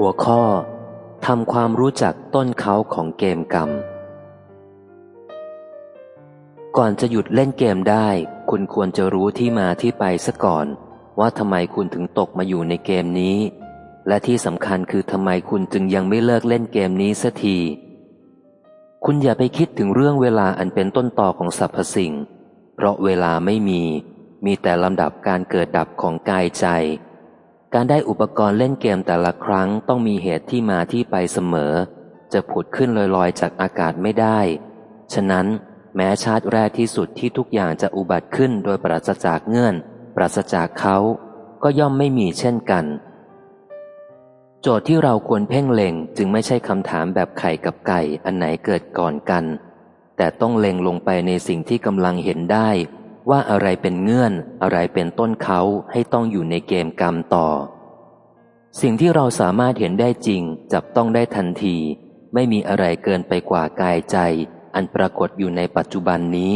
หัวข้อทำความรู้จักต้นเขาของเกมกรรม ก่อนจะหยุดเล่นเกมได้ คุณควรจะรู้ที่มาที่ไปซะก่อน ว่าทำไมคุณถึงตกมาอยู่ในเกมนี้ และที่สำคัญคือทำไมคุณจึงยังไม่เลิกเล่นเกมนี้สัที คุณอย่าไปคิดถึงเรื่องเวลาอันเป็นต้นต่อของสรรพสิ่ง เพราะเวลาไม่มี มีแต่ลำดับการเกิดดับของกายใจ การได้อุปกรณ์เล่นเกมแต่ละครั้งต้องมีเหตุที่มาที่ไปเสมอ จะผุดขึ้นลอยๆ จากอากาศไม่ได้ ฉะนั้นแม้ชาติแรกที่สุดที่ทุกอย่างจะอุบัติขึ้นโดยปราศจากเงื่อน ปราศจากเขา ก็ย่อมไม่มีเช่นกัน โจทย์ที่เราควรเพ่งเล็งจึงไม่ใช่คำถามแบบไข่กับไก่อันไหนเกิดก่อนกัน แต่ต้องเล็งลงไปในสิ่งที่กำลังเห็นได้ ว่าอะไรเป็นเงื่อนอะไรเป็นต้นเขาให้ต้องอยู่ในเกมกรรมต่อ สิ่งที่เราสามารถเห็นได้จริง จับต้องได้ทันที ไม่มีอะไรเกินไปกว่ากายใจ อันปรากฏอยู่ในปัจจุบันนี้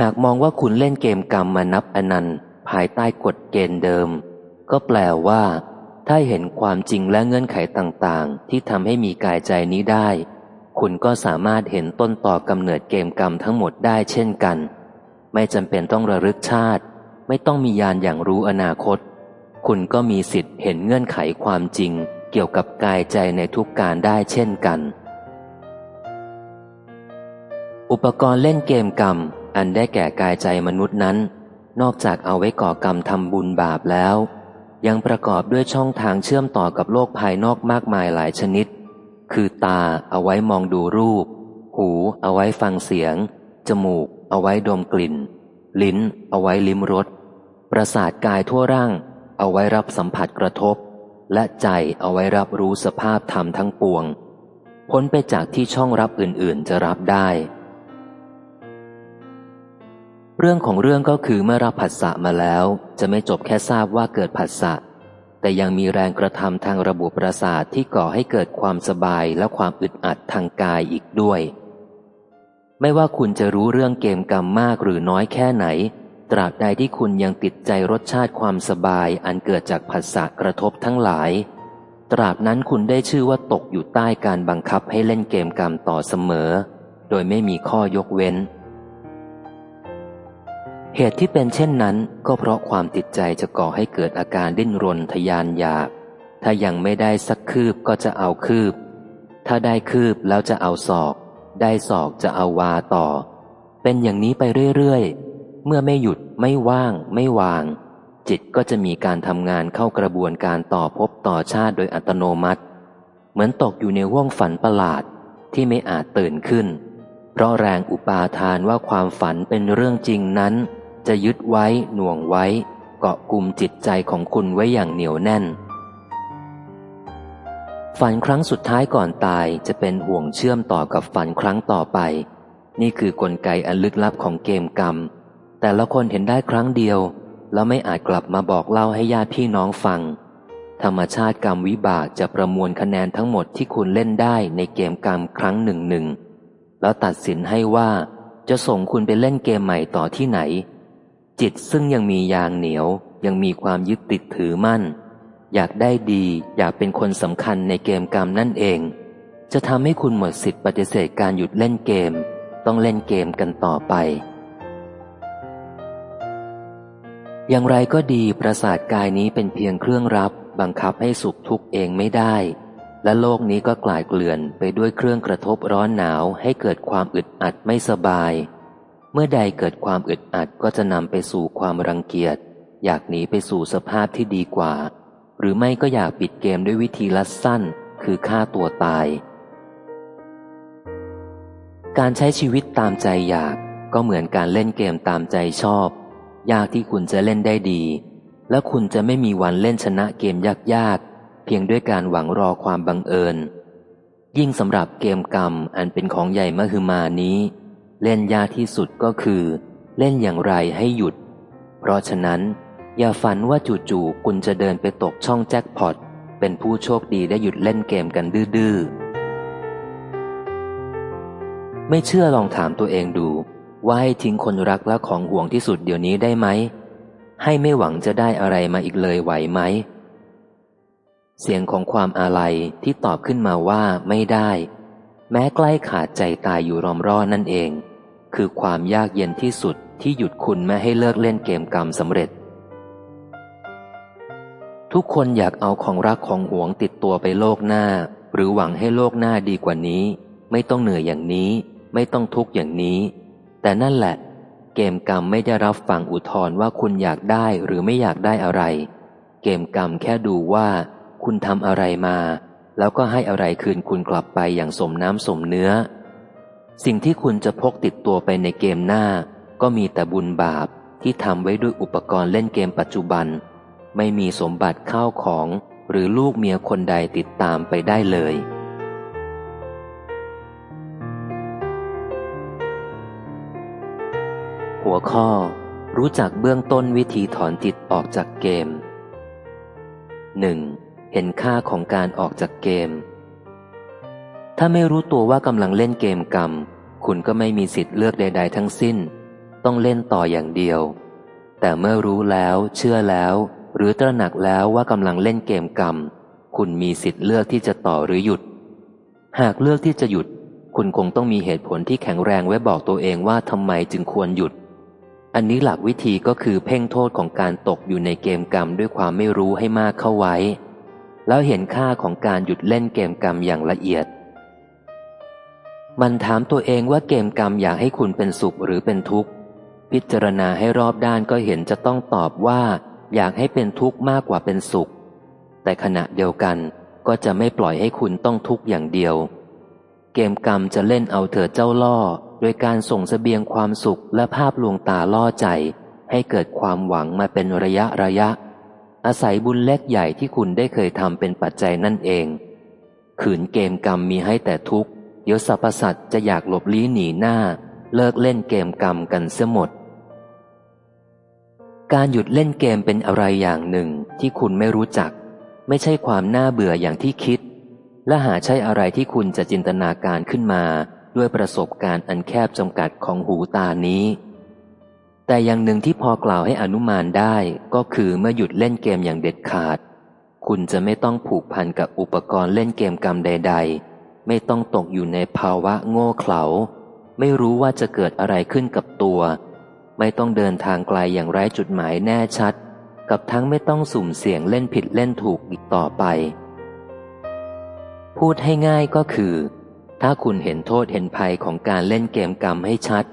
หากมองว่าคุณเล่นเกมกรรมมานับอนันต์ ภายใต้กฎเกณฑ์เดิม ก็แปลว่า ถ้าเห็นความจริงและเงื่อนไขต่างๆ ที่ทำให้มีกายใจนี้ได้ คุณก็สามารถเห็นต้นต่อกำเนิดเกมกรรมทั้งหมดได้เช่นกัน ไม่จำเป็นต้องระลึกชาติ ไม่ต้องมียานอย่างรู้อนาคต คุณก็มีสิทธิ์เห็นเงื่อนไขความจริง เกี่ยวกับกายใจในทุกการได้เช่นกัน อุปกรณ์เล่นเกมกรรม อันได้แก่กายใจมนุษย์นั้น นอกจากเอาไว้ก่อกรรมทำบุญบาปแล้ว ยังประกอบด้วยช่องทางเชื่อมต่อกับโลกภายนอกมากมายหลายชนิด คือตาเอาไว้มองดูรูป หูเอาไว้ฟังเสียง จมูก เอาไว้ดมกลิ่น ลิ้น เอาไว้ลิ้มรส ประสาทกายทั่วร่าง เอาไว้รับสัมผัสกระทบ และใจเอาไว้รับรู้สภาพธรรมทั้งปวง พ้นไปจากที่ช่องรับอื่นๆจะรับได้ เรื่องของเรื่องก็คือเมื่อรับผัสสะมาแล้ว จะไม่จบแค่ทราบว่าเกิดผัสสะแต่ยังมีแรงกระทำทางระบบประสาทที่ก่อให้เกิดความสบายและความอึดอัดทางกายอีกด้วย ไม่ว่าคุณจะรู้เรื่องเกมกรรมมากหรือน้อยแค่ไหน ตราบใดที่คุณยังติดใจรสชาติความสบายอันเกิดจากผัสสะกระทบทั้งหลาย ตราบนั้นคุณได้ชื่อว่าตกอยู่ใต้การบังคับให้เล่นเกมกรรมต่อเสมอ โดยไม่มีข้อยกเว้น เหตุที่เป็นเช่นนั้น ก็เพราะความติดใจจะก่อให้เกิดอาการดิ้นรนทยานอยาก ถ้ายังไม่ได้สักคืบก็จะเอาคืบ ถ้าได้คืบแล้วจะเอาศอก ได้ศอกจะเอาวาต่อ เป็นอย่างนี้ไปเรื่อยๆ เมื่อไม่หยุดไม่ว่าง ไม่วาง จิตก็จะมีการทำงานเข้ากระบวนการต่อพบต่อชาติโดยอัตโนมัติ เหมือนตกอยู่ในว่องฝันประหลาดที่ไม่อาจตื่นขึ้น เพราะแรงอุปาทานว่าความฝันเป็นเรื่องจริงนั้น จะยึดไว้หน่วงไว้ เกาะกลุ่มจิตใจของคุณไว้อย่างเหนียวแน่น ฝันครั้งสุดท้ายก่อนตายจะเป็นห่วงเชื่อมต่อกับฝันครั้งต่อไป นี่คือกลไกอันลึกลับของเกมกรรม แต่ละคนเห็นได้ครั้งเดียว แล้วไม่อาจกลับมาบอกเล่าให้ญาติพี่น้องฟัง ธรรมชาติกรรมวิบากจะประมวลคะแนนทั้งหมดที่คุณเล่นได้ในเกมกรรมครั้งหนึ่งหนึ่งแล้วตัดสินให้ว่าจะส่งคุณไปเล่นเกมใหม่ต่อที่ไหน จิตซึ่งยังมียางเหนียวยังมีความยึดติดถือมั่น อยากได้ดี อยากเป็นคนสำคัญในเกมกรรมนั่นเอง จะทำให้คุณหมดสิทธิ์ปฏิเสธการหยุดเล่นเกม ต้องเล่นเกมกันต่อไป อย่างไรก็ดีประสาทกายนี้เป็นเพียงเครื่องรับ บังคับให้สุขทุกข์เองไม่ได้ และโลกนี้ก็กลายเกลื่อนไปด้วยเครื่องกระทบร้อนหนาวให้เกิดความอึดอัดไม่สบาย เมื่อใดเกิดความอึดอัดก็จะนำไปสู่ความรังเกียจอยากหนีไปสู่สภาพที่ดีกว่า หรือไม่ก็อยากปิดเกมด้วยวิธีลัดสั้น คือฆ่าตัวตาย การใช้ชีวิตตามใจอยากก็เหมือนการเล่นเกมตามใจชอบ ยากที่คุณจะเล่นได้ดี และคุณจะไม่มีวันเล่นชนะเกมยากๆ เพียงด้วยการหวังรอความบังเอิญ ยิ่งสำหรับเกมกรรมอันเป็นของใหญ่มหึมานี้ เล่นยากที่สุดก็คือ เล่นอย่างไรให้หยุด เพราะฉะนั้น อย่าฝันว่าจู่ๆคุณจะเดินไปตกช่องแจ็คพอต เป็นผู้โชคดีได้หยุดเล่นเกมกันดื้อๆ ไม่เชื่อลองถามตัวเองดู ว่าให้ทิ้งคนรักและของห่วงที่สุดเดี๋ยวนี้ได้ไหม ให้ไม่หวังจะได้อะไรมาอีกเลยไหวไหม เสียงของความอาลัยที่ตอบขึ้นมาว่าไม่ได้ แม้ใกล้ขาดใจตายอยู่รอมรอนั่นเอง คือความยากเย็นที่สุดที่หยุดคุณไม่ให้เลิกเล่นเกมกรรมสำเร็จ ทุกคนอยากเอาของรักของหวงติดตัวไปโลกหน้า หรือหวังให้โลกหน้าดีกว่านี้ ไม่ต้องเหนื่อยอย่างนี้ ไม่ต้องทุกข์อย่างนี้ แต่นั่นแหละ เกมกรรมไม่ได้รับฟังอุทธรว่าคุณอยากได้หรือไม่อยากได้อะไร เกมกรรมแค่ดูว่า คุณทำอะไรมา แล้วก็ให้อะไรคืนคุณกลับไปอย่างสมน้ำสมเนื้อ สิ่งที่คุณจะพกติดตัวไปในเกมหน้า ก็มีแต่บุญบาปที่ทำไว้ด้วยอุปกรณ์เล่นเกมปัจจุบัน ไม่มีสมบัติข้าวของหรือลูกเมียคนใดติดตามไปได้เลย หัวข้อ รู้จักเบื้องต้นวิธีถอนจิตออกจากเกม 1. เห็นค่าของการออกจากเกม ถ้าไม่รู้ตัวว่ากำลังเล่นเกมกรรม คุณก็ไม่มีสิทธิ์เลือกใด ๆ ทั้งสิ้น ต้องเล่นต่ออย่างเดียว แต่เมื่อรู้แล้ว เชื่อแล้ว หรือตระหนักแล้วว่ากำลังเล่นเกมกรรม คุณมีสิทธิ์เลือกที่จะต่อหรือหยุด หากเลือกที่จะหยุด คุณคงต้องมีเหตุผลที่แข็งแรงไว้บอกตัวเองว่าทำไมจึงควรหยุด อันนี้หลักวิธีก็คือเพ่งโทษของการตกอยู่ในเกมกรรมด้วยความไม่รู้ให้มากเข้าไว้ แล้วเห็นค่าของการหยุดเล่นเกมกรรมอย่างละเอียด มันถามตัวเองว่าเกมกรรมอยากให้คุณเป็นสุขหรือเป็นทุกข์พิจารณาให้รอบด้านก็เห็นจะต้องตอบว่า อยากให้เป็นทุกข์มากกว่าเป็นสุข แต่ขณะเดียวกันก็จะไม่ปล่อยให้คุณต้องทุกข์อย่างเดียว เกมกรรมจะเล่นเอาเธอเจ้าล่อ โดยการส่งสเสบียงความสุขและภาพลวงตาล่อใจ ให้เกิดความหวังมาเป็นระยะระยะ อาศัยบุญเล็กใหญ่ที่คุณได้เคยทำเป็นปัจจัยนั่นเอง ขืนเกมกรรมมีให้แต่ทุกข์เดี๋ยวสรรพสัตว์จะอยากหลบลี้หนีหน้า เลิกเล่นเกมกรรมกันเสียหมด การหยุดเล่นเกมเป็นอะไรอย่างหนึ่งที่คุณไม่รู้จัก ไม่ใช่ความน่าเบื่ออย่างที่คิด และหาใช่อะไรที่คุณจะจินตนาการขึ้นมาด้วยประสบการณ์อันแคบจำกัดของหูตานี้ แต่อย่างหนึ่งที่พอกล่าวให้อนุมานได้ก็คือเมื่อหยุดเล่นเกมอย่างเด็ดขาด คุณจะไม่ต้องผูกพันกับอุปกรณ์เล่นเกมกรรมใด ๆ ไม่ต้องตกอยู่ในภาวะโง่เขลา ไม่รู้ว่าจะเกิดอะไรขึ้นกับตัว ไม่ต้องเดินทางไกลอย่างไร้จุดหมายแน่ชัด กับทั้งไม่ต้องสุ่มเสี่ยงเล่นผิดเล่นถูกอีกต่อไป พูดให้ง่ายก็คือ ถ้าคุณเห็นโทษเห็นภัยของการเล่นเกมกรรมให้ชัด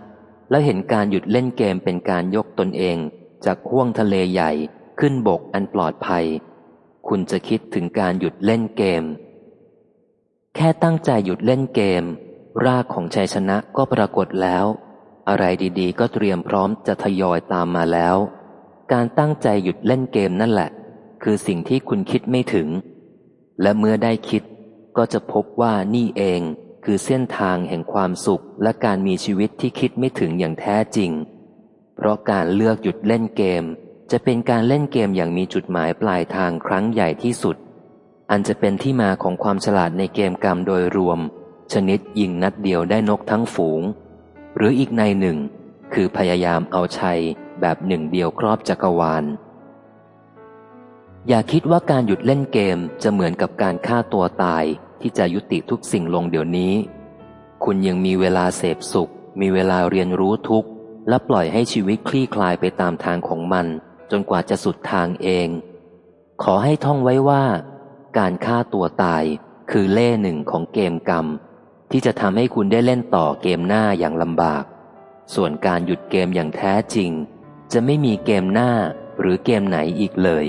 แล้วเห็นการหยุดเล่นเกมเป็นการยกตนเอง จากห้วงทะเลใหญ่ขึ้นบกอันปลอดภัย คุณจะคิดถึงการหยุดเล่นเกม แค่ตั้งใจหยุดเล่นเกม รากของชัยชนะก็ปรากฏแล้ว อะไรดีๆ ก็เตรียมพร้อมจะทยอยตามมาแล้ว การตั้งใจหยุดเล่นเกมนั่นแหละ คือสิ่งที่คุณคิดไม่ถึง และเมื่อได้คิดก็จะพบว่านี่เองคือเส้นทางแห่งความสุขและการมีชีวิตที่คิดไม่ถึงอย่างแท้จริง เพราะการเลือกหยุดเล่นเกม จะเป็นการเล่นเกมอย่างมีจุดหมายปลายทางครั้งใหญ่ที่สุด อันจะเป็นที่มาของความฉลาดในเกมกรรมโดยรวม ชนิดยิงนัดเดียวได้นกทั้งฝูง หรืออีกในหนึ่ง คือพยายามเอาชัยแบบหนึ่งเดียวครอบจักรวาล อย่าคิดว่าการหยุดเล่นเกมจะเหมือนกับการฆ่าตัวตายที่จะยุติทุกสิ่งลงเดี๋ยวนี้ คุณยังมีเวลาเสพสุข มีเวลาเรียนรู้ทุกข์ และปล่อยให้ชีวิตคลี่คลายไปตามทางของมัน จนกว่าจะสุดทางเอง ขอให้ท่องไว้ว่า การฆ่าตัวตายคือเล่หนึ่งของเกมกรรม ที่จะทำให้คุณได้เล่นต่อเกมหน้าอย่างลำบาก ส่วนการหยุดเกมอย่างแท้จริง จะไม่มีเกมหน้าหรือเกมไหนอีกเลย